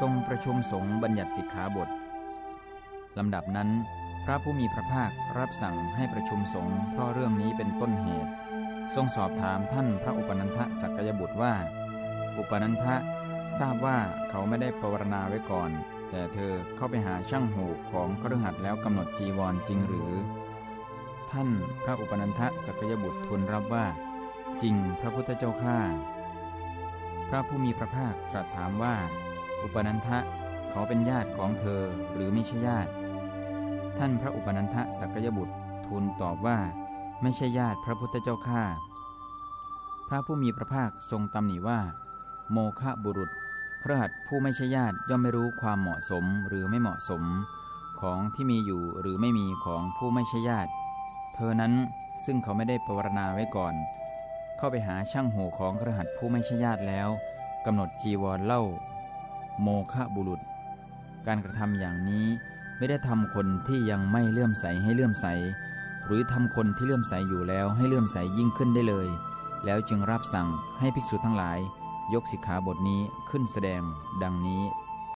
ทรงประชุมสงฆ์บัญญัติสิกขาบทลำดับนั้น พระผู้มีพระภาครับสั่งให้ประชุมสงฆ์เพราะเรื่องนี้เป็นต้นเหตุ ทรงสอบถามท่านพระอุปนันทสักยบุตรว่า อุปนันทะทราบว่าเขาไม่ได้ปรารณาไว้ก่อน แต่เธอเข้าไปหาช่างหูของครหัสแล้วกำหนดจีวรจริงหรือ ท่านพระอุปนันทสักยบุตรทูลรับว่า จริงพระพุทธเจ้าข้าพระผู้มีพระภาคตรัสถามว่า อุปนันทะเขาเป็นญาติของเธอหรือไม่ใช่ญาติ ท่านพระอุปนันทะสักยบุตรทูลตอบว่า ไม่ใช่ญาติพระพุทธเจ้าข้าพระผู้มีพระภาคทรงตำหนิว่า โมฆะบุรุษครหัสผู้ไม่ใช่ญาติย่อมไม่รู้ความเหมาะสมหรือไม่เหมาะสม ของที่มีอยู่หรือไม่มีของผู้ไม่ใช่ญาติ เธอนั้นซึ่งเขาไม่ได้ปรารณาไว้ก่อน เข้าไปหาช่างโหของครหัสผู้ไม่ใช่ญาติแล้วกำหนดจีวรเล่า โมฆะบุรุษ การกระทำอย่างนี้ไม่ได้ทำคนที่ยังไม่เลื่อมใสให้เลื่อมใส หรือทำคนที่เลื่อมใสอยู่แล้วให้เลื่อมใสยิ่งขึ้นได้เลย แล้วจึงรับสั่งให้ภิกษุทั้งหลาย ยกสิกขาบทนี้ขึ้นแสดง ดังนี้